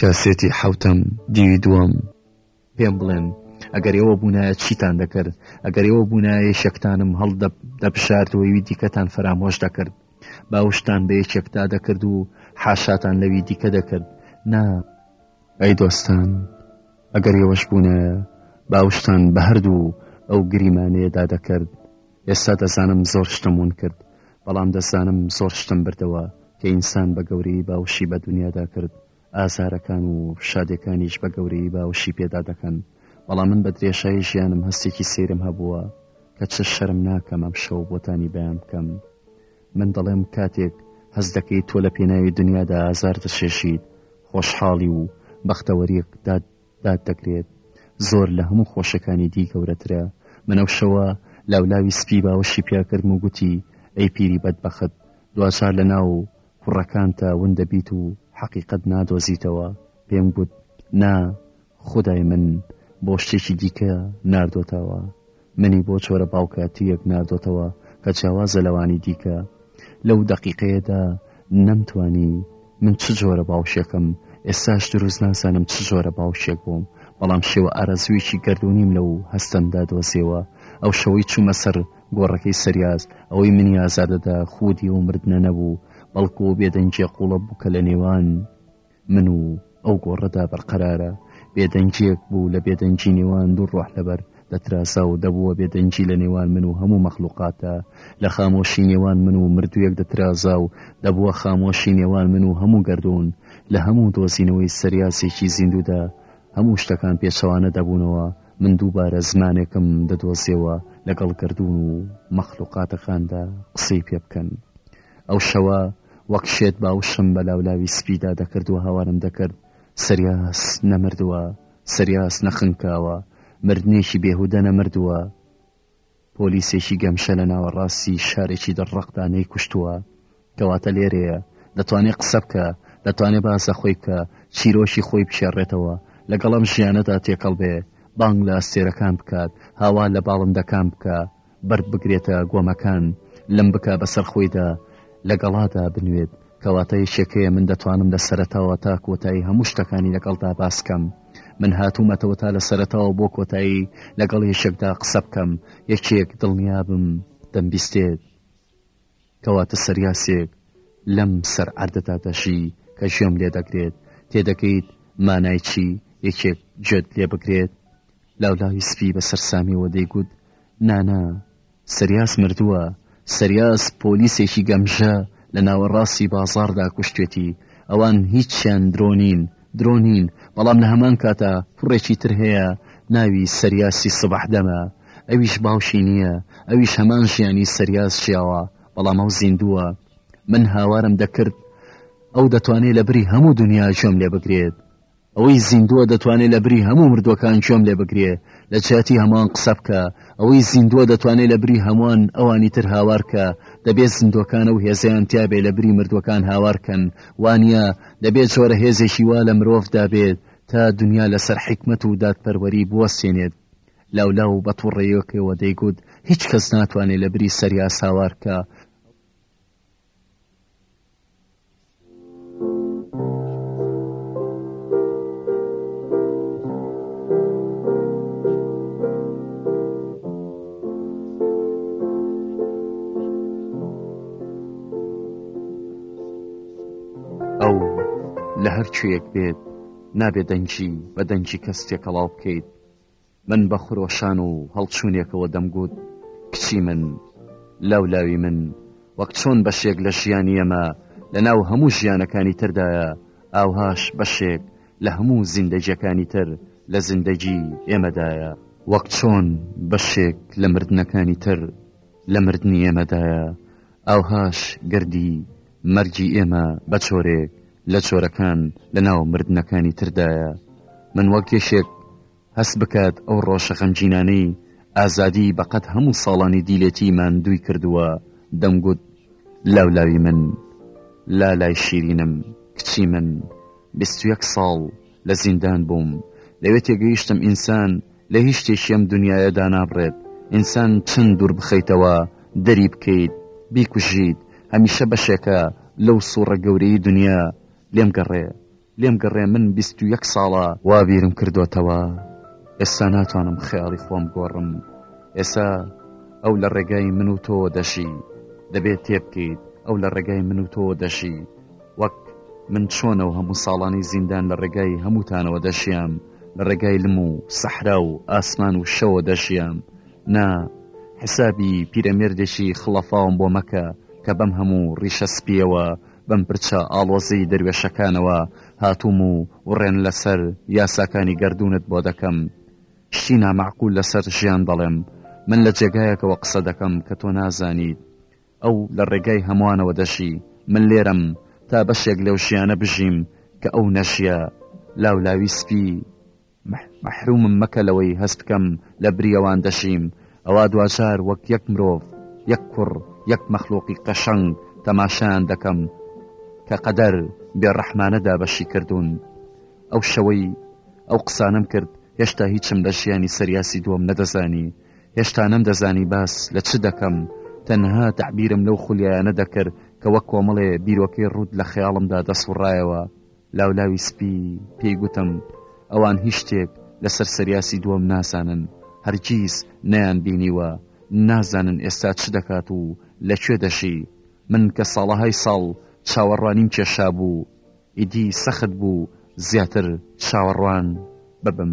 کاسێتی حەوتەم دیوی دووەم. پێم بڵێن ئەگەر ئێوە بوونایە چیتان دەکرد؟ ئەگەر ئێوە بوونایە یەکێکتانم هەڵ دەبژارد و ئەوی دیکەتان فەرامۆش دەکرد. باوشتان بە یەکێکدا دەکرد و حاشاتان لەوی دیکە دەکرد. نا. ئەی دۆستان ئەگەر ئێوەش بوونایە باوشتان بە هەردوو ئەو گریمانەیەدا دەکرد. ئێستا دەزانم زۆر شتم ون کرد بەڵام دەزانم زۆر شتم بردەوە کە ئینسان بە گەورەی باوشی بە دنیادا کرد ئازارەکان و شادەکانیش بە گەورەی باوشی پێدا دەکەن بەڵام من بە درێژایی ژیانم هەستێکی سەیرم هەبووە کە چ شەرم ناکەم ئەم شەو بۆتانی بەیان بکەم من دەڵێم کاتێک هەز دەکەی تۆ لە پێناوی دنیادا ئازار دەشێشیت خۆشحاڵی و بەختەوەریەک داد داد دەگرێت زۆر لە هەموو خۆشەکانی دی گەورەترە من ئەو شەوە لاولاوی سپی باوەشی پیاکردم و گوتی ئەی پیری بەدبەخت دواجار لە ناو کوڕەکانتا ون دەبیت و حەقیقەت نادۆزیتەوە پێم گوت نا خودای من بۆ شتێکی دیکە ناردۆتەوە منی بۆ چۆرە باوکاتییەک ناردۆتەوە کە جیاوازە لەوانی دیکە. لەو دەقیقەیەدا نەمتوانی من چ جۆرە باوشێکم، ئێستاش دروست نازانم چ جۆرە باوشێک بووم، بەڵام شێوە ئارەزوویەکی گەردوونیم لەو هەستەمدا دۆزیەوە. ئەو شەوەی چوومە سەر گۆڕەکەی سەریاز، ئەوەی منی ئازار دەدا خودی ئەو مردنە نەبوو، بەڵکو ئەو بێدەنگییە قووڵە بوو کە لە نێوان من و ئەو گۆڕەدا بەرقەرارە، بێدەنگییەک بوو لە بێدەنگی نێوان دوو ڕۆح لەبەر دەترازا و دەبووە بێدەنگی لە نێوان من و هەموو مەخلوقاتدا، لە خامۆشی نێوان من و مردوویەک دەترازا و دەبووە خامۆشی نێوان من و هەموو گەردوون، لە هەموو دۆزینەوەی سەریاسێکی زیندوودا هەموو شتەکان پێچەوانە دەبوونەوە، من دووبارە زمانێکم دەدۆزیەوە لەگەڵ گەردوون و مەخلوقاتەکاندا قسەی پێ بکەن. ئەو شەوە وەک شێت باوشم بە لاولاوی سپیدا دەکرد و هاوارم دەکرد، سریاس نەمردووە، سریاس نەخنکاوە، مردنێکی بێهودە نەمردووە، پۆلیسێکی گەمژە لە ناوەڕاستی شارێکی دڕڕەقدا نەیکوشتووە. کەواتە لێرەیە، دەتوانێ قسە بکا، دەتوانێ باسە خۆی بکا، چیرۆکی خۆی بکێڕێتەوە، لەگەڵ ئەم ژیانەدا تێکەڵ بێ، بانگ لە ئەستێرەکان بکات، هاوار لە باڵندەکان بکا، بەرد بگرێتە گۆمەکان لم بکا بەسەر خۆیدا لە گەڵادا بنوێت کەواتە یەکێکەیە من دەتوانم لە سەرتاوە تا کۆتایی هەموو شتەکانی لەگەڵدا باسکەم من هاتوومەتەوە تا لە سەرتاوە بۆ کۆتایی لەگەڵ یەشێکدا قسە بکەم یەکێک دڵنیابم دەمبیستێت کەواتە سریاسێک لەم سەر عەردە تاتەشی کە گوێم لێ دەگرێت تێدەگەیت مانای چی یەکێک گوێت لێ بگرێت؟ لاولاوی سپی بە سەرسامیەوە دەیگوت نا نا سریاس مردووە سریاس پۆلیسێکی گەمژە لە ناوەڕاستی بازاڕدا کوشتێتی ئەوان هیچیان درۆ نین درۆ نین بەڵام لە هەمان کاتا کوڕێکی تر هەیە ناوی سەریاسی سبح دەمە ئەویش باوکی نییە ئەویش هەمان ژیانی سەریاس ژیاوە بەڵام ئەو زیندووە من هاوارم دەکرد ئەو دەتوانێت لە بری هەموو دنیا ژۆم لێ بگرێت ئەوەی زیندووە دەتوانێت لە بری هەموو مردوەکان ژۆم لێ بگرێ لە جیاتی هەمووان قسە بکە ئەوەی زیندووە دەتوانێت لە بری هەمووان ئەوانی تر هاوارکە دەبێت زیندوەکانە و هێزیان تیاابێ لە بری مردوەکان هاوارکەن وانە دەبێت جۆرە هێزێکی وا لە مرۆڤدا بێت تا دونیا لەسەر حیکمەت و دادپەروەری بوەستێنێت. لاولاو و بە توڕەیەکەوە دەیگوت هیچ کەس ناتوانێت لە بری سەریا ساوار بکا. ئەو لە هەر کوێیەک بێت نابێ دەنگی بە دەنگی کەس تێکەڵاو بکەیت من بە خرۆشان و هەڵچوونێکەوە دەمگوت کچی من لاولاوی من وەک چۆن بەشێک لە ژیانی ئەمە لە ناو هەموو ژیانەکانی تردایە ئاوهاش بەشێک لە هەموو زیندەجەکانی تر لە زیندەگی ئێمەدایە وەک چۆن بەشێک لە مردنەکانی تر لە مردنی ئێمەدایە ئاوهاش گردی مەرگی ئێمە بە چۆرێک لە چۆرەکان لە ناو مردنەکانی تردایە، من وەک یەکێک هەست بکات ئەو ڕۆژە غەمگینانەی ئازادی بە قەد هەموو ساڵانی دیلێتی ماندووی کردووە، دەمگوت لاولاوی من، لالای شیرینم، کچی من، بیست و یەک ساڵ لە زیندان بووم، لەوێ تێگەیشتم ئینسان، لە هیچ شتێکی ئەم دنیایە دانابڕێت ئینسان چەند دوور بخەیتەوە دەری بکەیت بیکوژیت هەمیشە بەشێکە لەو سوڕە گەورەی دنیا لێم گەڕێ لێم گەڕێ من بیست و یەک ساڵە وا بیرم کردۆتەوە ئێستا ناتوانم خەیاڵی خۆم گۆڕم ئێسا ئەو لە ڕێگای من و تۆ دەژی دەبێت تێبکەیت ئەو لە ڕێگای من و تۆ دەژی وەک من چۆن ئەو هەموو ساڵانەی زیندان لە ڕێگای هەمووتانەوە دەژیام، لە ڕێگای لم و سەحرا و ئاسمان و شەوە دەژیام، نا، حیسابی پیرەمێردێکی خڵەفاوم بۆ مەکە کە بەم هەموو ڕیشە سپییەوە، بەم پرچە ئاڵۆزەی دەروێشەکانەوە هاتووم و وڕێن لەسەر یاساکانی گەردوونت بۆ دەکەم. شتی نامەعقول لەسەر ژیان دەڵێم. من لە جێگایەکەوە قسە دەکەم کە تۆ نازانیت. ئەو لە ڕێگای هەموانەوە دەژی، من لێرەم تا بەشێک لەو ژیانە بژیم کە ئەو نەژییە. لاولاوی سپی، مە، مەحرومم مەکە لەوەی هەست بکەم لە بری ئەوان دەژیم، ئەوا دواجار وەک یەک مرۆڤ، یەک کوڕ، یەک مەخلوقی قەشەنگ تەماشایان دەکەم کە قەدەر بێ ڕەحمانە دابەشی کردوون. ئەو شەوەی ئەو قسانەم کرد هێشتا هیچم لە ژیانی سەریاسی دووەم نەدەزانی، هێشتا نەمدەزانی باس لە چ دەکەم، تەنها تەعبیرم لەو خولیایانە دەکرد کە وەک کۆمەڵێ بیرۆکەی ڕووت لە خەیاڵمدا دەسوڕایەوە. لاولاوی سپی پێی گوتم، ئەوان هیچ شتێک لەسەر سریاسی دووەم نازانن، هەرگیز نەیانبینیوە، نازانن ئێستا چ دەکات و لە کوێ دەژی. من کە ساڵەهای ساڵ چاوەڕوانیم کێشابوو، ئیدی سەخت بوو زیاتر چاوەڕوان ببم.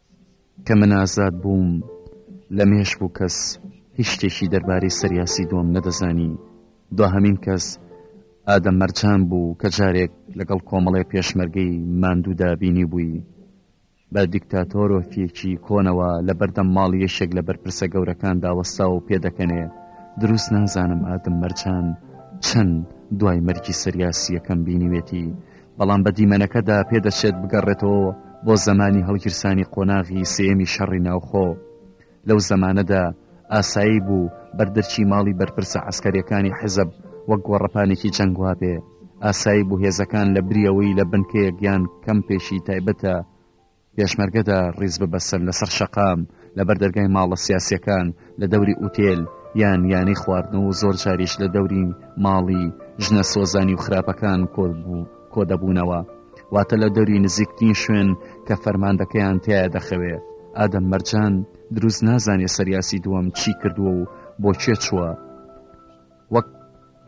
کە من ئازاد بووم لە مێشک و کەس هیچ شتێکی دەربارەی سەریاسی دووەم نەدەزانی دواهەمین کەس ئادەم مەرجان بوو کە جارێک لەگەڵ کۆمەڵی پێشمەرگەی ماندوودا بینی بووی بە دیکتاتۆرۆفیەکی کۆنەوە لە بەردەم ماڵ یەشێک لە بەرپرسە گەورەکان داوەستا و پێدەکەنێ دروست نازانم ئادم مەرجان چەند دوای مەرگی سەریاسیەکەم بینیوێتی بەڵام بە دیمەنەکەدا پێدەچێت بگەڕێتەوە بۆ زەمانی هەڵگیرسانی قۆناغی سێیەمی شەڕی ناوخۆ لەو زەمانەدا ئاسایی بوو بەردەرکی ماڵی بەرپرسە عسکەریەکانی حزب وەک گۆڕەپانێکی جەنگ وابێ ئاسایی بوو هێزەکان لە بریەوەی لە بنکەیەک یان کەمپێکی تایبەتە پێشمەرگەدا ڕیز ببەستن لەسەر شەقام، لەبەر دەرگای ماڵە سیاسییەکان، لە دەوری ئوتێل یان یانەی خواردنەوە و زۆر جاریش لە دەوری ماڵی ژنە سۆزانی و خراپەکان کۆدەبوونەوە، واتە لە دەوری نزیکترین شوێن کە فەرماندەکەیان تایە دەخەوێ. ئادەم مەرجان دروست نازانێ سەریاسی دووەم چی کردووە و بۆ کوێ چووە، وەک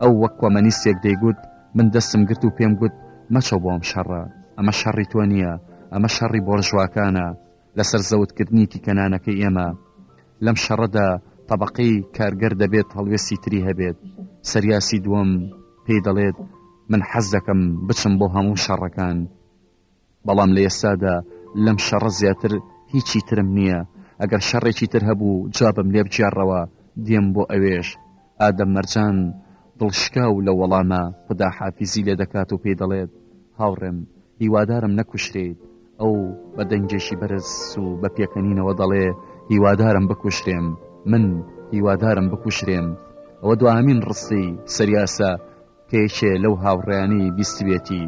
ئەو وەک کۆمەنیستێک دەیگوت من دەستم گرت و پێم گوت مەچۆ بۆ ئەم شەڕە ئەمە شەڕی تۆ نییە ئەمە شەڕی بۆرژواکانە لەسەر زەوت کردنی تیکەنانەکەی ئێمە لەم شەڕەدا تەبەقەی کارگەر دەبێت هەڵوێستی تری هەبێت سەریاسی دووەم پێی دەڵێت من حەز دەکەم بچم بۆ هەموو شەڕەکان بەڵام لە ئێستادا لەم شەڕە زیاتر هیچی ترم نییە، ئەگەر شەڕێکی تر هەبوو جوابم لێ بگێڕەوە دێم بۆ ئەوێش. ئادەم مەرجان دڵشکاو لە وەڵامە خودا حافیزی لێ دەکات و پێی دەڵێت، هاوڕێم هیوادارم نەکوشرێیت. ئەو بە دەنگێکی بەرز و بە پێکەنینەوە دەڵێ، هیوادارم بکوشرێم، من هیوادارم بکوشرێم. ئەوە دواهەمین ڕستەی سەریاسە کە یەکێ لەو هاوڕێیانەی بیستبێتی.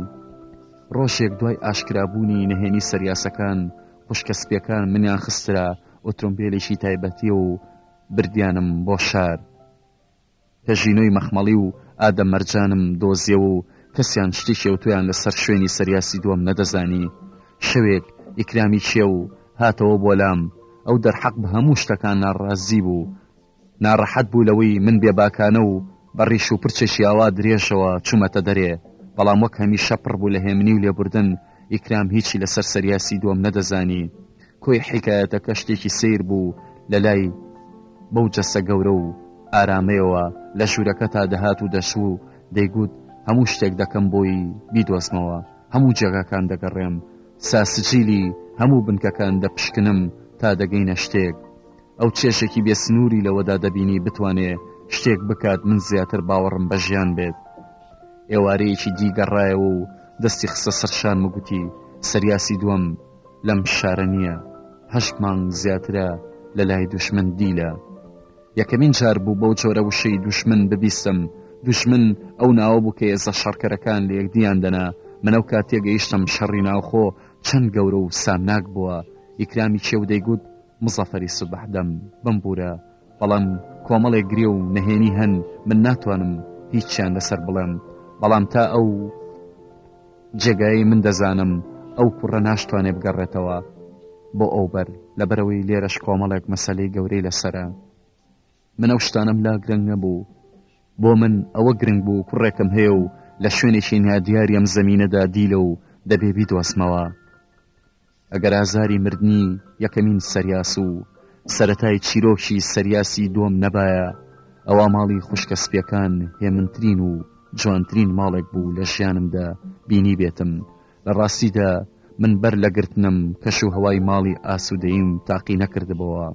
ڕۆژێک دوای ئاشکرابوونی نهێنی سەریاسەکان، خوشکە سپییەکان منیان خسترا ئۆتۆمبێلێکی تایبەتی و بردیانم بۆ شار. کە ژینۆی مەخمەڵی و ئادەم مەرجانم دۆزیەوە و کەسیان شتێکی ئەوتۆیان لەسەر شوێنی سەریاسی دووەم نەدەزانی. شەوێک ئیکرامی کێو هاتەوە بۆ لام. ئەو دەرحەق بە هەموو شتەکان ناڕازی بوو. ناڕەحەت بوو لەوەی من بێباکانە و بە ڕیش و پرچێکی ئاوا درێژەوە چوومەتە دەرێ، بەڵام وەک هەمیشە پڕ بوو لە هێمنی و لێبوردن، ئیکرام هیچی لەسەر سەریاسی دووەم نەدەزانی. کۆی حیکایەتەکە شتێکی سەیر بوو لە لای، بەو جەستە گەورە و ئارامەیەوە لە ژوورەکە تا دەهات و دەچوو و دەیگوت، هەموو شتێک دەکەم بۆی بیدۆزمەوە، هەموو جێگاکان دەگەڕێم، ساسجیلی هەموو بنکەکان دەپشکنم تا دەگەینە شتێک. ئەو چێژێکی بێ سنووری لەوەدا دەبینی بتوانێ شتێک بکات من زیاتر باوەڕم بە ژیان بێت ئێوارەیەکی دی گەڕایەوە و دەستی خستە سەر شان مگوتی سەریاسی دووەم لەم شارە نییە هەشت مانگ زیاترە لە لای دوشمن دیلە یەکەمین جار بوو بەو جۆرە وشەی دوشمن ببیستم دوشمن ئەو ناوە بوو کە ئێزە شەڕکەرەکان لە یەکدیان دەنا منەو کات تێگەیشتم شەڕی ناوخۆ چەند گەورە و سامناک بووە ئیکرامی چێو دەیگوت مزەفەری سوبح دەم بمبورە بەڵام کۆمەڵێک گرێ و نەهێنی هەن من ناتوانم هیچیان لەسەر بڵێم بەڵام تا ئەو جێگایی من دەزانم ئەو کوڕە ناشتوانێ بگەڕێتەوە بۆ ئەو بەر لەبەرەوەی لێرەش کۆمەڵێک مەسلەی گەورەی لەسرە من ئەو شتانم لا گرنگ نەبوو بۆ من ئەوە گرنگ بوو کوڕێکم هەیە و لە شوێنێکی نادیاریم زمینەدا دیلە و دەبێ بیدۆزمەوە ئەگەر ئازاری مردنی یەکەمین سەریاس و سەرەتای چیرۆکی سەریاسی دووەم نەبایە، ئەوا ماڵی خوشکە سپیەکان هێمنترین و جوانترین ماڵێک بوو لە ژیانمدا بینیبێتم، لە ڕاستیدا من بەر لە گرتنم کەش و هەوای ماڵی ئاسودەیم تاقی نەکردبۆوە،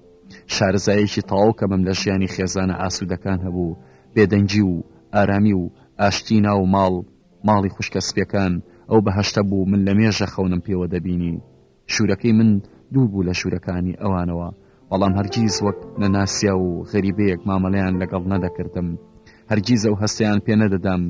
شارەزایەکی تەواو کەمم لە ژیانی خێزانە ئاسودەکان هەبوو، بێدەنگی و ئارامی و ئاشتی ناو ماڵ، ماڵی خوشکە سپیەکان ئەو بەهەشتە بوو من لەمێژە خەونم پێوە دەبینی شورەکەی من دوور بوو لە شورەکانی ئەوانەوە بەڵام هەرگیز وەک نەناسیا و غەریبەیەک مامەلەیان لەگەڵ نەدەکردم هەرگیز ئەو هەستیان پێ نەدەدام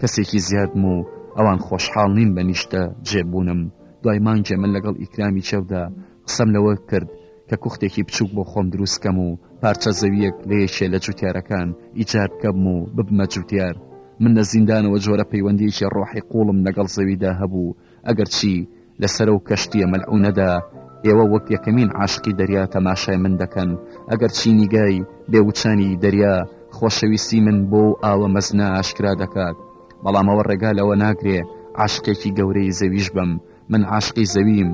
کەسێکی زیادم و ئەوان خۆشحاڵ نین بە نیشتە جێبوونم دوای مانگێ من لەگەڵ ئیکرامی چێودا قسەم لەوە کرد کە کوختێکی بچووک بۆ خۆم دروستکەم و پارچە زەویەک لە یەکێ لە جوتیارەکان ئیجاد بکەم و ببمە جوتیار من لە زیندانەوە جۆرە پەیوەندیەکی ڕۆحی قوڵم لەگەڵ زەویدا هەبوو ئەگەرچی لە سەرە و کەشتیە مەلعونەدا ئێوە وەک یەکەمین عاشقی دەریا تەماشای من دەکەن ئەگەر چی نیگای بێوچانی دەریا خۆشەویستی من بۆ و ئاوە مەزنە ئاشکرا دەکات بەڵامەوە ڕێگا لەوە ناگرێ عاشقێکی گەورەی زەویش بم من عاشقی زەویم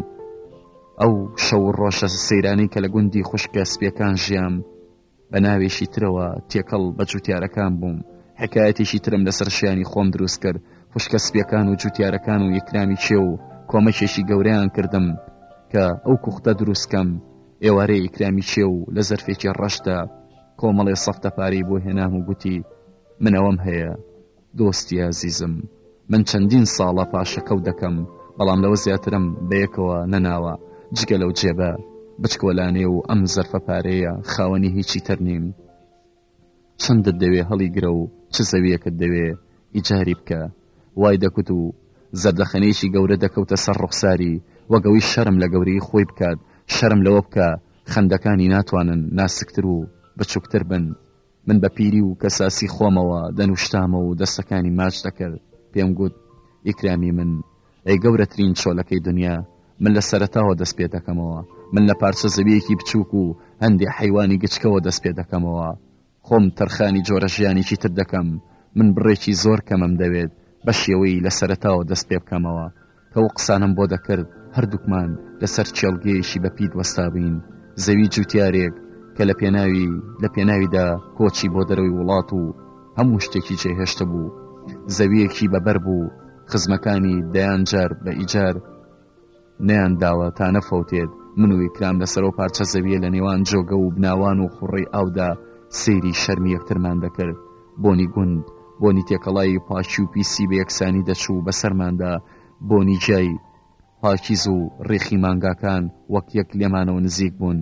ئەو شەو ڕۆژە سەیرانەی کە لە گوندی خوشکە سپیەکان ژیام بە ناوێکی ترەوە تێکەڵ بە جوتیارەکان بووم حکایەتێکی ترم لەسەر ژیانی خۆم دروست کرد خوشکە سپیەکان و جوتیارەکان و یەکرامی چێ و کۆمەکێکی گەوریان کردم کە ئەو کوختە دروستکەم ئێوارەی ئیکرامی چێ و لە زەرفێکی ڕەشدا کۆمەڵێ سەفتە پارەی بۆ هێنام و گوتی منەوەم هەیە دۆستی ئازیزم من چەندین ساڵە پاشەکەوت دەکەم بەڵام لەوە زیاترم بەیەکەوە نەناوە جگە لەو جێبە بچکۆلانێ و ئەم زەرفە پارەیە خاوەنی هیچی تر نیم چەندت دەوێ هەڵی گرە و چ زەویەکت دەوێ ئیجاری بکە وای دەکوت و زەردەخەنەیەکی گەورە دەکەوتە سەر ڕوخساری وەگەوی شەرم لە گەورەی خۆی بکات شەرم لەوە بکە خەندەکانی ناتوانن ناسکتر و بچووکتر بن من بە پیری و کەساسی خۆمەوە دەنوشتامە و دەستەکانی ماچ دەکرد پێم گوت ئیکرامی من ئەی گەورەترین چۆلەکەی دنیا من لە سەرتاوە دەست پێ دەکەمەوە من لە پارچە زەویەکی بچووک و هەندێ حیوانی گچکەوە دەست پێ دەکەمەوە خۆم تەرخانی جۆرە ژیانێکی تر دەکەم من بڕێکی زۆر کەمم دەوێت بە شێوەی لە سەرتاوە دەست پێ بکەمەوە کە ئەو قسانەم بۆ دەکرد، هەردووکمان لەسەر کێڵگەیەکی بە پیت وەستابووین، زەوی جووتیارێک کە لە پێناوی لە پێناویدا کۆچی بۆ دەرەوەی وڵات و هەموو شتێکی جێهێشتبوو، زەوییەکی بە بەر بوو، خزمەکانی دەیان جار بە ئیجار نەیانداوە تا نەفەوتێت، من و ئیکرام لەسەر ئەو پارچە زەوییە لە نێوان جۆگە و بناوان و خوڕەی ئاودا سەیری شەرمی یەکترمان دەکرد، بۆنی گوند، بۆنی تێکەڵای پاکی و پیسی بەیەکسانی دەچوو بەسەرماندا، بۆنی جای پاکیز و ڕیخی مانگاکان وەک یەک لێمانەوە نزیک بوون.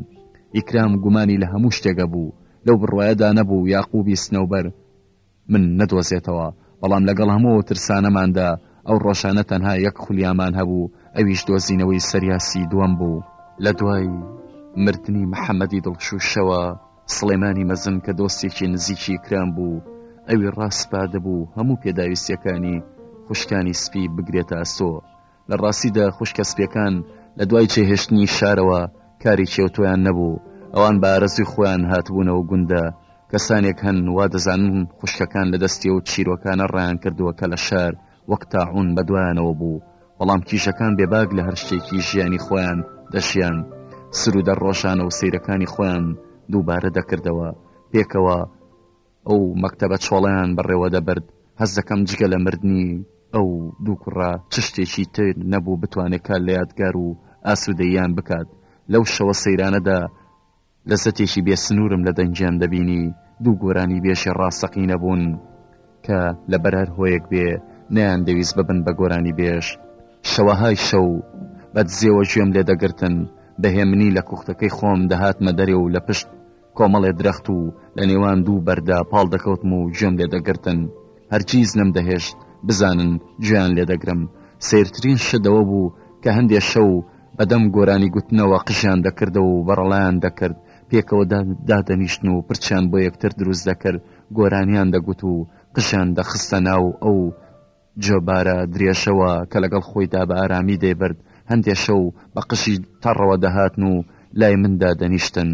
ئیکرام گومانی لە هەموو شتێک ئەبوو، لەو بڕوایەدا نەبوو یاقوبی سنەوبەر من نەدۆزێتەوە، بەڵام لەگەڵ هەموو ئەو ترسانەماندا ئەو ڕۆژانە تەنها یەک خولیامان هەبوو ئەویش دۆزینەوەی سەریاسی دووەم بوو. لە دوای مردنی محەمەدی دڵشووشەوە، سڵێمانی مەزن کە دۆستێکی نزیکی ئیکرام بوو، ئەوی ڕاسپاردبوو هەموو پێداویستییەکانی خوشکانی سپی بگرێتە ئەستۆ. لە ڕاستیدا خوشکە سپییەکان لە دوای جێهێشتنی شارەوە کارێکی ئەوتۆیان نەبوو، ئەوان بە ئارەزووی خۆیان هاتبوونە ئەو گوندە، کەسانێک هەن وا دەزانن خوشکەکان لە دەستی ئەو چیرۆکانە ڕایانکردووە کە لە شار وەک تاعون بەدوایانەوە بوو، بەڵام کیشەکان بێباک لە هەر شتێکی ژیانی خۆیان دەشیان، سروو دەر ڕۆژانە و سەیرەکانی خۆیان دووبارە دەکردەوە، پێکەوە ئەو مەکتەبە چۆڵەیان بەڕێوە دەبرد، هەست دەکەم جگە لە مردنی ئەو دوو کوڕە چ شتێکی تر نەبوو بتوانێت کار لە یادگار و ئاسوودەییان بکات، لەو شەوە سەیرانەدا لەزەتێکی بێ سنوورم لە دەنگیان دەبینی، دوو گۆرانی بێژی ڕاستەقینە بوون کە لەبەر هەر هۆیەک بێ نەیان دەویست ببن بە گۆرانی بێژ. شەوەهای شەو بە دزێوە گوێم لێ دەگرتن، بە هێمنی لە کوختەکەی خۆم دەهاتمە دەرێ و لە پشت کۆمەڵێ درەخت و لە نێوان دوو بەردا پاڵ دەکەوتم و گوێم لێ دەگرتن. هەرگیز نەمدەهێشت بزانن گوێیان لێ دەگرم. سەیرترین شت ئەوە بوو کە هەندێ شەو، بەدەم گۆرانی گوتنەوە قژیان دەکردەوە و بەڕەڵایان دەکرد، پێکەوە دادەنیشتن و پرچیان بۆ یەکتر دروست دەکرد، گۆرانیان دەگوت و قژیان دەخستە ناو ئەو جۆبارە درێژەوە کە لەگەڵ خۆیدا بە ئارامی دەیبرد، هەندێ شەو بە قژی تەڕەوە دەهاتن و لای من دادەنیشتن.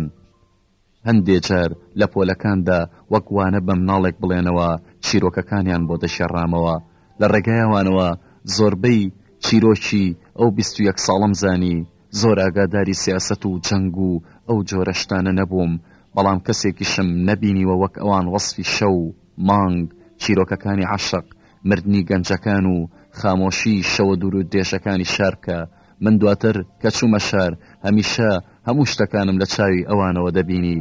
هەندێ جار لە پۆلەکاندا وەک وانە بە مناڵێک بڵێنەوە چیرۆکەکانیان بۆ دەشێڕامەوە، لە ڕێگای ئەوانەوە زۆربەی چیرۆکی ئەو بیست و یەک ساڵەم زانی، زۆر ئاگاداری سیاسەت و جەنگ و ئەو جۆرە شتانە نەبووم، بەڵام کەسێکیشم نەبینیوە وەک ئەوان وەسفی شەو، مانگ، چیرۆکەکانی عەشق، مردنی گەنجەکان و خامۆشیی شەوە دوورودرێژەکانی شار بکا، من دواتر کە چوومە شار هەمیشە هەموو شتەکانم لە چاوی ئەوانەوە دەبینی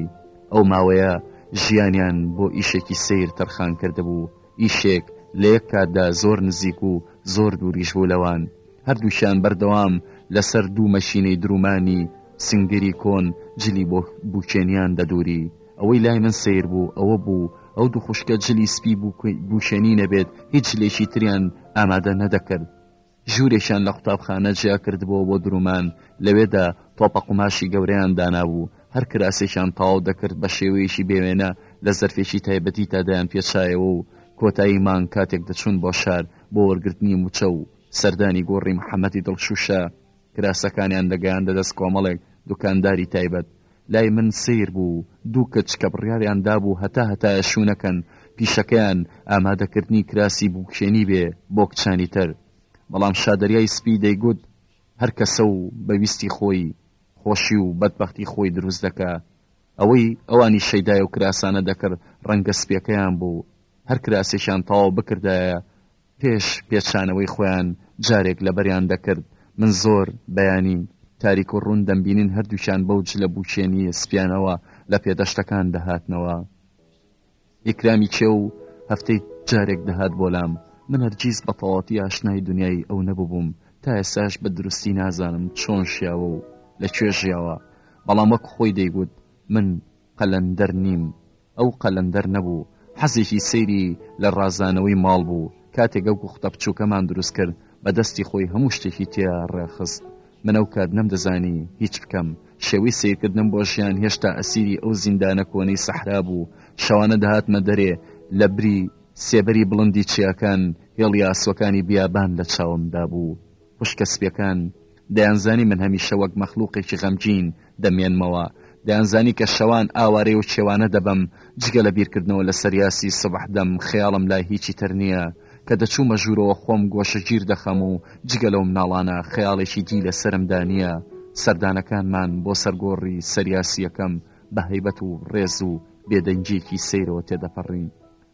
ئەو ماوەیە ژیانیان بۆ ئیشێکی سیر تەرخان کردبوو ئیشێک لە یەک کاتدا زۆر نزیک و زۆر دووریش بوو لەوان هەردووشیان بەردەوام لەسەر دوو مەشینەی درومانی سنگری کۆن جلی بۆ بووکێنیان دەدووری ئەوەی لای من سیر بوو ئەوە بوو ئەو دوو خوشکە جلی سپی بووکێنی نەبێت هیچ لێکی تریان ئامادە نەدەکرد ژوورێکیان لە قوتابخانە جیاکردبووە بۆ درومان، لەوێدا تۆپە قوماشی گەورەیان دانابوو، هەر کراسێکیان تەواو دەکرد بە شێوەیەکی بێوێنە لە زەرفێکی تایبەتیتا دەیانپێچایەوە و کۆتایی مانگ کاتێک دەچوون بۆ شار بۆ وەرگرتنی مووچە و سەردانی گۆڕی محەمەدی دڵشووشە کراسەکانیان دەگەیاندە دەست کۆمەڵێک دوکانداری تایبەت لای من سەیر بوو دوو کچ کە بڕیاریان دابوو هەتا هەتایە شوونەکەن پیشەکەیان ئامادەکردنی کراسی بووکێنی بێ بۆ کچانی تر بەڵام شادریای سپی دەیگوت هەر کەسە و بە ویستی خۆی خۆشی و بەدبەختی خۆی دروست دەکا ئەوەی ئەوانی شەیدای و کراسانە دەکرد ڕەنگە سپیەکەیان بوو هەر کراسێکیان تەواو بکردایە پێش پێچانەوەی خۆیان جارێک لەبەریان دەکرد، من زۆر بەیانی تاریک و ڕوون دەمبینین هەردووکیان بەو جلە بووکێنی سپیانەوە لە پێ دەشتەکان دەهاتنەوە. ئیکرامی کێو هەفتەی جارێک دەهات بۆلام، من هەرگیز بە تەواوەتی ئاشنای دونیای ئەو نەببووم، تا ئێستاش بە دروستی نازانم چۆن ژیاوە و لە کوێ ژیاوە، بەڵام وەک خۆی دەیگوت من قەلەندەر نیم، ئەو قەلەندەر نەبوو، حەزێکی سەیری لە ڕازانەوەی ماڵ بوو، کاتێک ئەو گوخڵە بچووکەمان دروست کرد، بە دەستی خۆی هەموو شتێکی تێیا ڕێکخست. من ئەو کات نەمدەزانی هیچ بکەم. شێوەی سەیرکردنم بۆ ژیان هێشتا ئەسیری ئەو زیندانە کۆنەی سەحرا بوو. شەوانە دەهاتمە دەرێ، لە بری سێبەری بڵندی چیاکان، هێڵی ئاسۆکانی بیابان لە چاومدا بوو. خوشکە سپیەکان، دەیانزانی من هەمیشە وەک مەخلوقێکی غەمگین دەمێنمەوە، دەیانزانی کە شەوان ئاوارەی ئەو کێوانە دەبم، جگە لە بیرکردنەوە لەسەر یاسی سوبح دەم خەیاڵم لای هیچی تر نیە، کە دەچومە ژورەوە خۆم گۆشەگیر دەخەم و جگە لەو مناڵانە خەیاڵێکی دی لەسەرمدا نیە، سەردانەکانمان بۆ سەر گۆڕی سەر یاسیەکەم بە هەیبەت و ڕێز و بێدەنگیەکی سەیرەوە تێدەپەڕین.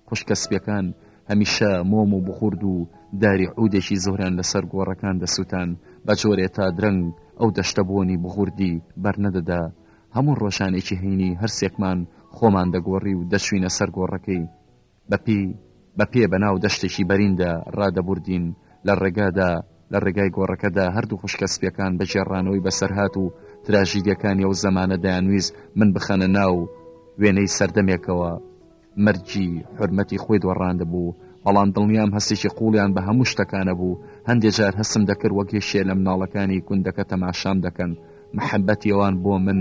خوشکە سپیەکان هەمیشە مۆم و بخورد و داری عودێکی زۆریان لەسەر گۆڕەکان دەسوتان بە جۆرێ تا درەنگ ئەو دەشتە بۆنی بخوردی بەرنەدەدا هەموو ڕۆژانێکی هەینی هەرسێکمان خۆمان دەگۆڕی و دەچوینە سەر گۆڕەکەی بە پی بە پێ بە ناو دەشتێکی بەریندا ڕادەبوردین لە ڕێگادا لە ڕێگای گۆڕەکەدا هەردوو خوشکە سپیەکان بە گێڕانەوەی بەسەرهات و تراژیدیەکانی ئەو زەمانە دەیانویست من بخەنە ناو وێنەی سەردەمێکەوە مەرگی حورمەتی خۆی دۆڕاندبوو، بەڵام دڵنیام هەستێکی قوڵیان بە هەموو شتەکانە بوو، هەندێ جار هەستم دەکرد وەک یەکێ لە مناڵەکانی گوندەکە تەماشام دەکەن، محەبەتی ئەوان بۆ من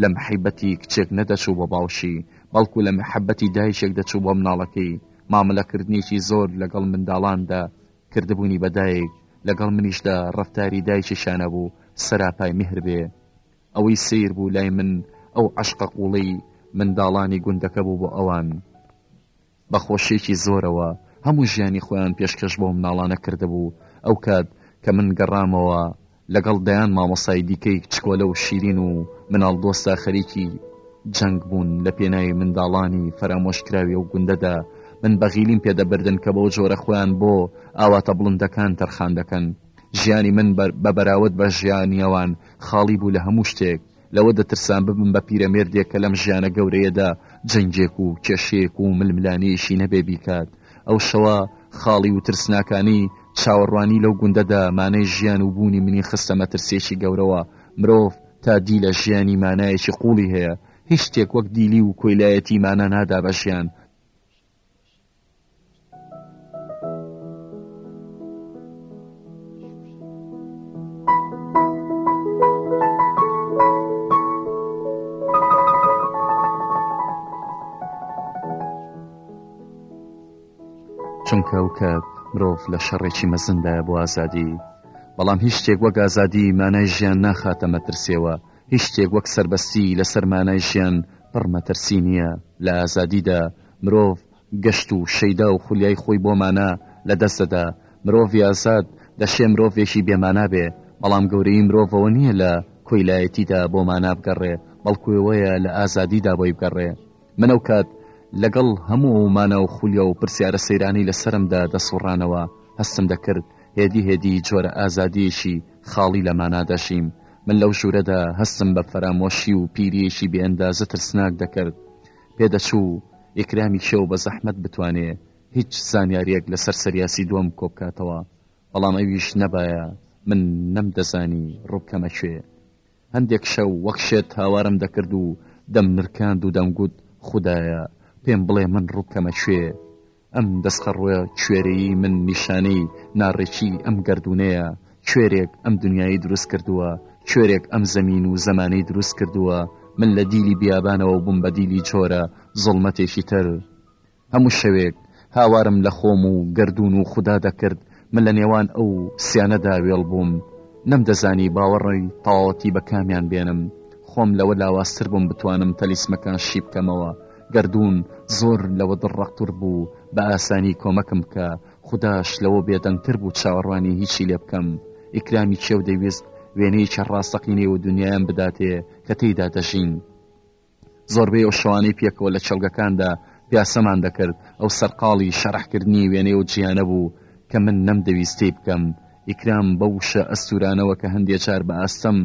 لە محیبەتی کچێک نەدەچوو بۆ باوکی، بەڵکو لە محەبەتی دایکێک دەچوو بۆ مناڵەکەی، مامەلە کردنێکی زۆر لەگەڵ منداڵاندا کردبوونی بە دایک، لەگەڵ منیشدا ڕەفتاری دایکێکیانە بوو سەراپای میهر بێ، ئەوەی سەیر بوو لای من ئەو عەشقە قوڵەی منداڵانی گوندەکە بوو بۆ ئەوان بە خۆشیەکی زۆرەوە هەموو ژیانی خۆیان پێشکەش بەو مناڵانە کردبوو ئەو کات کە من گەڕامەوە لەگەڵ دەیان مامۆسای دیکەی چکۆلە و شیرین و مناڵ دۆستا خەریکی جەنگ بوون لە پێناوی منداڵانی فەرامۆشکراوی ئەو گوندەدا من بەغیلیم پێدەبردن کە بەو جۆرە خۆیان بۆ ئاواتە بڵندەکان تەرخان دەکەن ژیانی من بە بەراوت بە ژیانییەوان خاڵی بوو لە هەموو شتێک، لەوە دەترسام ببم بە پیرەمێردێک کە لەم ژیانە گەورەیەدا جەنگێک و کێشەیەک و ململانێیەکی نەبێ بیکات. ئەو شەوە خاڵی و ترسناکانەی چاوەڕوانی لەو گوندەدا مانای ژیان و بوونی منی خستە مەترسییەکی گەورەوە. مرۆڤ تا دی لە ژیانی مانایەکی قووڵی هەیە، هیچ شتێک وەک دیلی و کۆیلایەتی مانا نادا بە ژیان. چونکە و کە مرۆڤ لە شەڕێکی مەزندایە بۆ ئازادی بەڵام هیچ شتێک وەک ئازادی مانای ژیان ناخاتە مەترسێەوە هیچ شتێک وەک سربەستی لە سەرمانای ژیان پڕمەترسی نییە لە ئازادیدا مرۆڤ گەشت و شەیدا و خولیای خۆی بۆ مانا لە دەست دەدا، مرۆڤی ئازاد دەشێ مرۆڤێکی بێ مانا بێ، بەڵام گەورەیی مرۆڤ ئەوە نییە لە کۆیلایەتیدا بۆ مانا بگەڕێ، بەڵکو ئەوەیە لە ئازادیدا بۆی بگەڕێ. من ئەوکات لەگەڵ هەموو ئەو مانا و خولیا و پرسیارە سەیرانەی لە سەرمدا دەسوڕانەوە هەستم دەکرد هێدی هێدی جۆرە ئازادییەکی خاڵی لە مانا دەژیم. من لەو ژوورەدا هەستم بە فەرامۆشی و پیرییەکی بێ ئەندازە ترسناک دەکرد. پێدەچوو ئیکرامی کێو بە زەحمەت بتوانێ هیچ زانیارییەک لە سەر سەریاسی دووەم کۆ بکاتەوە، بەڵام ئەویش نەبایە من نەمدەزانی ڕووبکەمە کوێ. هەندێک شەو وەک شێت هاوارم دەکرد و دەمنرکاند و دەمگوت، خودایە پێم بڵێ من ڕووبکەمە کوێ؟ ئەم دەستەڕۆە کوێرەیی من نیشانەی ناڕێکی ئەم گەردوونەیە، کوێرێک ئەم دنیای دروست کردووە، کوێرێک ئەم زەمین و زەمانەی دروست کردووە، من لە دیلی بیابانەوە بووم بە دیلی جۆرە زوڵمەتێکی تر. هەموو شەوێک هاوارم لە خۆم و گەردوون و خودا دەکرد، من لە نێوان ئەو سیانەدا وێڵ بووم، نەمدەزانی باوەڕی تەواوەتی بە کامیان بێنم، خۆم لەوە لاوازتر بووم بتوانم تەلیسمەکان شی بکەمەوە، گەردوون زۆر لەوە دڕڕەقتر بوو بە ئاسانی کۆمەکم بکە خوداش لەوە بێدەنگتر بوو چاوەڕوانی هیچی لێ بکەم ئیکرامی چێو دەیویست وێنەیەکی ڕاستەقینەی و دنیایان بداتێ کە تێیدا دەژین زۆربەی ئەو شەوانەی پێکەوە لە چێلگەکاندا پیاسەمان دەکرد ئەو سەرقاڵی شەرحکردنی وێنەی و جیانە بوو کە من نەمدەویستی بکەم ئیکرام بەو شە ئەستورانەوە کە هەندێ جار بە ئاستەم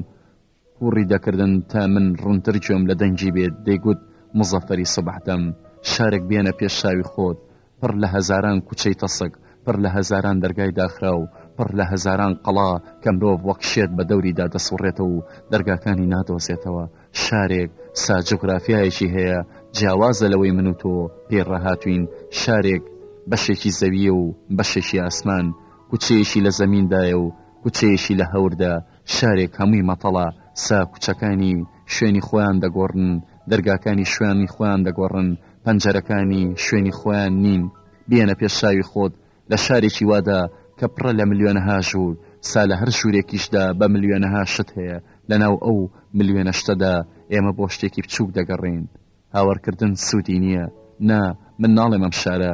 هوڕی دەکردن تا من ڕونتر گوێم لە دەنگی بێت دەیگوت موزەفەری سبح دەم شارێک بێنە پێش چاوی خۆت پڕ لە هەزاران کوچەی تەسک پڕ لە هەزاران دەرگای داخراو پڕ لە هەزاران قەڵا کە مرۆڤ وەک شێت بە دەوریدا دەسوڕێتەوە و دەرگاکانی نادۆزێتەوە شارێک سا جوگرافیایەکی هەیە جیاوازە لەوەی من و تۆ پێی ڕاهاتوین شارێک بەشێکی زەویە و بەشێکی ئاسمان کوچەیەکی لە زەمیندایە و کوچەیەکی لە هەوردا شارێک هەمووی مەتەڵە، سا کوچەکانی شوێنی خۆیان دەگۆڕن، دەرگاکانی شوێنی خۆیان دەگۆڕن، پەنجەرەکانی شوێنی خۆیان نین. بیەنە پێش چاوی خۆت، لە شارێکی وادا کە پڕە لە ملیۆنەها ژوور، سا لە هەر ژوورێکیشدا بە ملیۆنەها شت هەیە، لەناو ئەو ملیۆنە شتەدا ئێمە بۆ شتێکی بچووک دەگەڕێین. هاوارکردن سوودی نییە. نا، من ناڵێم ئەم شارە.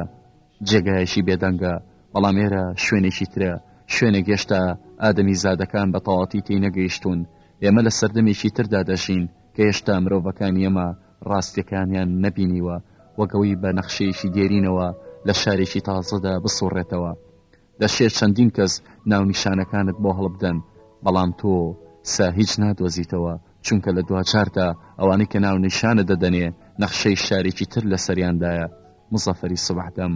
جێگایەکی بێدەنگە، بەڵام ئێرە شوێنێکی ترە، شوێنێک هێشتا ئادەمیزادەکان بە تەواتی تێی نەگەیشتوون. ئێمە لە سەردەمێکی تردا دەژین کە هێشتا مرۆڤەکانی ئێمە ڕاستییەکانیان نەبینیوە، وەک ئەوەی بە نەخشەیەکی دێرینەوە لە شارێکی تازەدا بسوڕێتەوە. دەشێ چەندین کەس ناونیشانەکانت بۆ هەڵبدەن بەڵام تۆ سە هیچ نادۆزیتەوە چونکە لە دواجاردا ئەوانەی کە ناو نیشانە دەدەنێ نەخشەی شارێکی تر لە سەریاندایە مزەفەری سبح دەم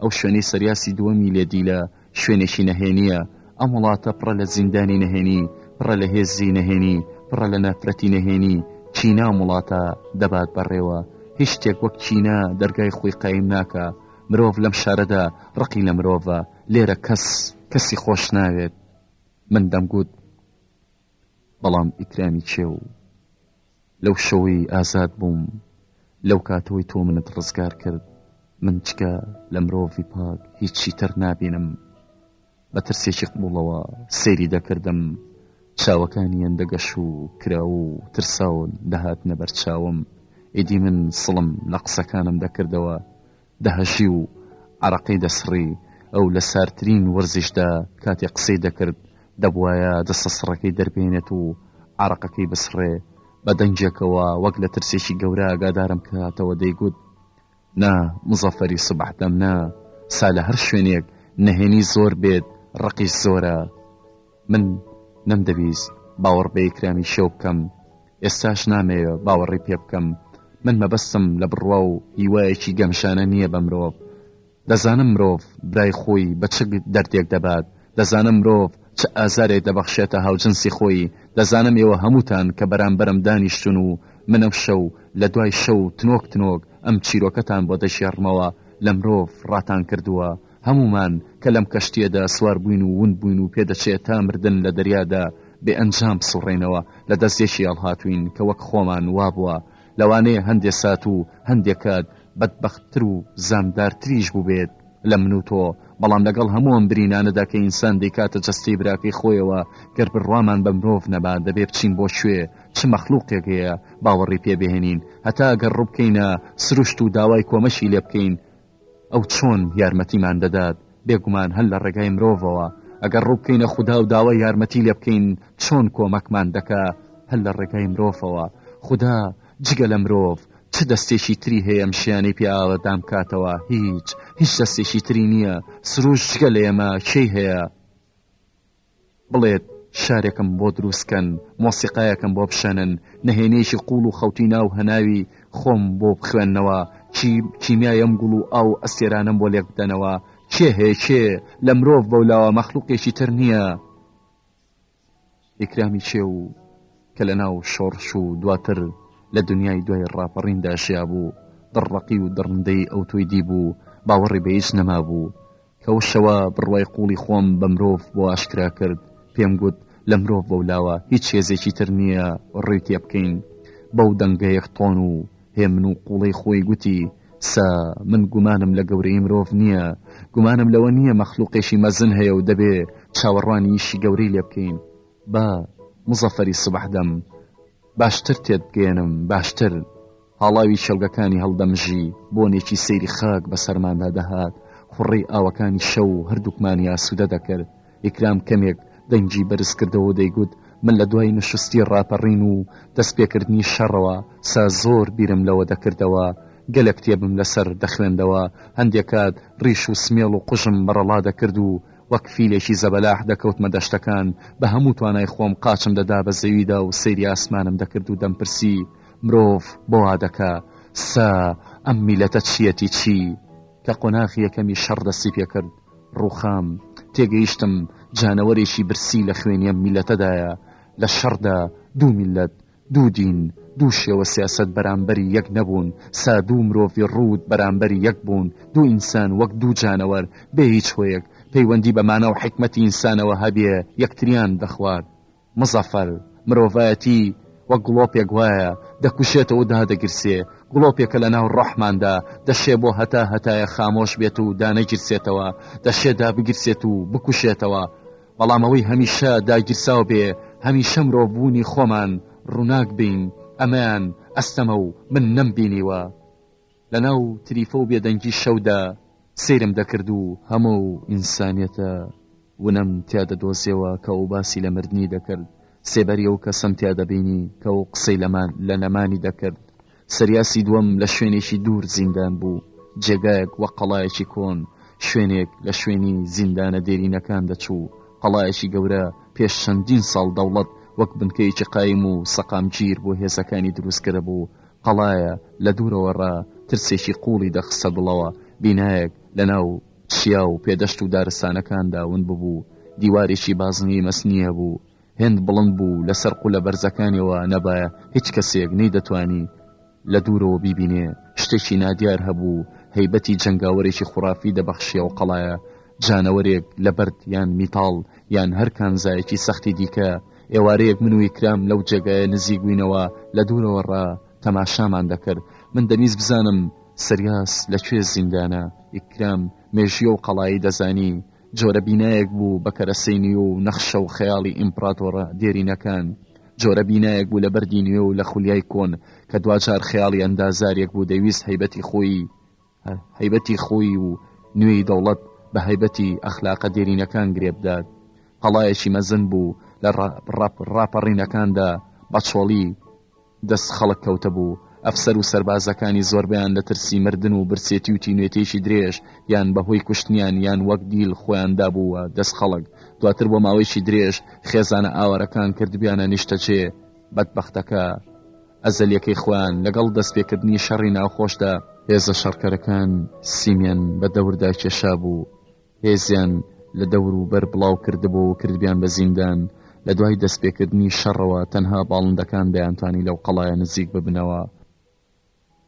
ئەو شوێنەی سەریاسی دووەمی لێ دیلە شوێنێکی نەهێنیە ئەم وڵاتە پڕە لە زیندانی نەهێنی پڕە لە هێزی نەهێنی پڕە لە نەفرەتی نەهێنی چینا وڵاتە دەبات بەڕێوە هیچ شتێک وەک چینا دەرگای خۆی قایم ناکە مرۆڤ لەم شارەدا ڕقی لە مرۆڤە لێرە کەس کەسی خۆش ناوێت من دەمگوت بەڵام ئیکرامی چێ و لەو شەوەی ئازاد بووم لەو کاتەوەی تۆ منت ڕزگار کرد من چکە لە مرۆڤی پاک هیچی تر نابینم بە ترسێکی قوڵەوە سەیری دەکردم چاوەکانیان دەگەش و کراو و ترساون دەهات نەبەر چاوم ئیدی من سڵم لە قسەکانم دەکردەوە دەهەژی و عراقی دەسڕی ئەو لە سارترین وەرزیشدا کاتێ قسەی دەکرد دەبواە دەسە سڕەکەی دەربێنێت و عراقەکەی بسڕێ بە دەنجێکەوە وەک لە ترسێکی گەورە ئاگادارم کاتەوە دەیگوت نا مزەفەری سبح دەم نا سا لە هەر شوێنێک نەهێنی زۆر بێت ڕقیش زۆرە من نەمدەویست باوەڕ بە ئیکرامی شێو بکەم ئێستاش نامەوێ باوەڕی پێ بکەم من مەبەستم لە بڕوا و هیوایەکی گەمژانە نییە بە مرۆڤ دەزانم مرۆڤ برای خۆی بە چ دەردێک دەبات دەزانم مرۆڤ چ ئازارێک دەبەخشێتە هاوجنسی خۆی، دەزانم ئێوە هەمووتان کە بەرامبەرم دانیشتوون و من ئەم شەو لە دوای شەو تنۆک تنۆک ئەم چیرۆکەتان بۆ دەگێڕمەوە لە مرۆڤ ڕاتان کردووە، هەموومان کە لەم کەشتییەدا سوار بووین و ون بووین و پێدەچێ تا مردن لە دەریادا بێ ئەنجام بسوڕێینەوە لە دەست یەکی هەڵهاتووین کە وەک خۆمان وابووە لەوانەیە هەندێ سات و هەندێ کات بەدبەختتر و زامدارتریش بووبێت. لە من و تۆ، بەڵام لەگەڵ هەموو ئەم برینانەدا کە ئینسان دەیکاتە جەستەی براکەی خۆیەوە، گەر بڕوامان بە مرۆڤ نەبا، دەبێ بچین بۆ کوێ؟ چ مەخلووقێک هەیە باوەڕی پێ بهێنین؟ هەتا ئەگەر ڕووبکەینە سروشت و داوای کۆمەکی لێ بکەین، ئەو چۆن یارمەتیمان دەدات؟ بێگومان هەر لە ڕێگای مرۆڤەوە. ئەگەر ڕووبکەینە خودا و داوای یارمەتی لێ بکەین، چۆن کۆمەکمان دەکا؟ هەر لە ڕێگای مرۆڤەوە. خودا جگە لە مرۆڤ چ دەستێکی تری هەیە ئەم شیانەی پێ ئاوەدان بکاتەوە؟ هیچ، هیچ دەستێکی تری نییە، سروش جگە لە ئێمە کێی هەیە بڵێت شارێکم بۆ دروست کەن، مۆسیقایەکم بۆ بشەنن، نەهێنیەکی قوڵ و خەوتی ناو هەناوی خۆم بۆ بخوێننەوە، کیمیای ئەم گوڵ و ئاو و ئەستێرانەم بۆ لێک بدەنەوە، کێ هەیە کێ لە مرۆڤ بەولاوە مەخلوقێکی تر نییە؟ ئیکرامی چێو و کە لە ناو شۆڕش و دواتر لە دنیای دوای ڕاپەڕیندا ژیابوو، دڕ ڕەقی و دڕندەی ئەوتۆی دیبوو، باوەڕی بە هیچ نەمابوو. کەو شەوە بڕوای قووڵی خۆم بە مرۆڤ بۆ ئاشکرا کرد، پێم گوت، لە مرۆڤ بەولاوە هیچ هێزێکی تر نییە ڕێی تێ بکەین. بەو دەنگە یەک تۆن و هێمن و قوڵەی خۆی گوتی، سە، من گومانم لە گەورەیی مرۆڤ نییە، گومانم لەوە نییە مەخلوقێکی مەزن هەیە و دەبێ چاوەڕوانی ئیشی گەورەی لێ بکەین. با، موزەفەری سوبح دەم، باشتر تێت بگەیەنم، باشتر. پاڵاوی کێڵگەکانی هەڵدەمژی، بۆنێکی سەیری خاک بە سەرماندا دەهات، خوڕەی ئاوەکانی شەو هەردووکمانی ئاسوودە دەکرد، ئیکرام کەمێک دەنگی بەرزکردەوەو دەیگوت من لە دوای نشستی ڕاپەڕین و دەست پێکردنی شەڕەوە سا زۆر بیرم لەوە دەکردەوە گەلە کتێبم لەسەر دەخوێندەوە هەندێ کات ڕیش و سمێڵ و قوژم بەڕەڵا دەکرد و وەک فیلێکی زەبەلاح دەکەوتمە دەشتەکان بە هەموو توانای خۆم قاچم دەدا بە زەویدا و سەیری ئاسمانم دەکرد و دەمپرسی مرۆڤ بۆ وا دەکا سا ئەم میلەتە چیەتی چی کە قۆناغی یەکەمی شەڕ دەستی پێکرد ڕوخام تێگەیشتم جانەوەرێکی برسی لە خوێنی ئەم میلەتەدایە لە شەڕدا دوو میلەت دوو دین دوو شێوە سیاسەت بەرامبەری یەک نەبوون سا دوو مرۆڤی ڕووت بەرامبەری یەک بوون دوو ئینسان وەک دوو جانەوەر بێ هیچ هۆیەک پەیوەندی بە مانا و حکمەتی ئینسانەوە هەبێ یەکتریان دەخوارد مزەفەر، مرۆڤایەتی وەک گڵۆپێک وایە، دەکوژێتەوە و دادەگیرسێ، گڵۆپێکە لە ناو ڕۆحماندا، دەشێ بۆ هەتا هەتایە خامۆش بێت و دانەگیرسێتەوە، دەشێ دابگیرسێت و بکوژێتەوە، بەڵام ئەوەی هەمیشە داگیرساو بێ، هەمیشە مرۆڤبوونی خۆمان، ڕووناک بین، ئەمەیان ئەستەمە و من نەمبینیوە. لە ناو تریفە و بێدەنگی شەودا سەیرم دەکرد و هەموو ئینسانیەتە ونەم تیادەدۆزیەوە کە ئەو باسی لە مردنی دەکرد، سێبەری ئەو کەسەم تیادەبینی کە ئەو قسەی لە نەمانی دەکرد. سریاسی دووەم لە شوێنێکی دوور زیندان بوو، جێگایەک وەک قەڵایەکی کۆن، شوێنێک لە شوێنی زیندانە دێرینەکان دەچوو، قەڵایەکی گەورە پێش چەندین ساڵ دەوڵەت وەک بنکەیەکی قایم و سەقامگیر بۆ هێزەکانی دروستکربوو، قەڵایە، لە دوورەوە ڕە ترسێکی قووڵی دەخستە دڵەوە، بینایەک لە ناو چیا و پێدەشت و دارستانەکاندا ون ببوو، دیوارێکی بازنەی مەسنی هەبوو، هێند بڵند بوو و لەسەر قولە بەرزەکانیەوە نەبایە هیچ کەسێک نەیدەتوانی لە دوورەوە بیبینێ، شتێکی نادیار هەبوو، هەیبەتی جەنگاوەرێکی خوڕافی دەبەخشی ئەو قەڵایە، جانەوەرێک لە بەرد یان میتاڵ یان هەر کانزایەکی سەختی دیکە ئێوارەیەک من و ئیکرام لەو جێگایە نزیک بووینەوە لە دوورەوە ڕا تەماشامان دەکرد من دەویست بزانم سریاس لە کوێ زیندانە ئیکرام مێژیە و قەڵایی دەزانی جۆرە بینایەک بوو بە کەرەسەی نیو و نەخشە و خەیاڵی ئیمپراتۆرە دێرینەکان جۆرە بینایەک بوو لە بەردی نوێ و لە خولیای کۆن کە دواجار خەیاڵی ئەندازارێک بوو دەویست هەیبەتی خۆی هەیبەتی خۆی و نوێی دەوڵەت بە هەیبەتی ئەخلاقە دێرینەکان گرێ بدات، قەڵایەکی مەزن بوو لە ڕاپەڕینەکاندا بە چۆڵی دەست خەڵک کەوتبوو، ئەفسەر و سەربازەکانی زۆربەیان لە ترسی مردن و برسێتی و تینوێتییەکی درێژ یان بە هۆی کوشتنیان یان وەک دیل خۆیان دابووە دەست خەڵک، دواتر بۆ ماوەیەکی درێژ خێزانە ئاوارەکان کردبیانە نیشتەجێ بەدبەختەکە. ئەزەلیەکەی خۆیان، لەگەڵ دەستپێکردنی شەڕی ناوخۆشدا، هێزە شەڕکەرەکان سیمیان بە دەوردا کێشابوو، هێزیان لە دەوروبەر بڵاو کردبوو و کردبیان بە زیندان، لە دوای دەستپێکردنی شەڕەوە تەنها باڵندەکان دەیانتوانی لەو قەڵایە نزیک ببنەوە.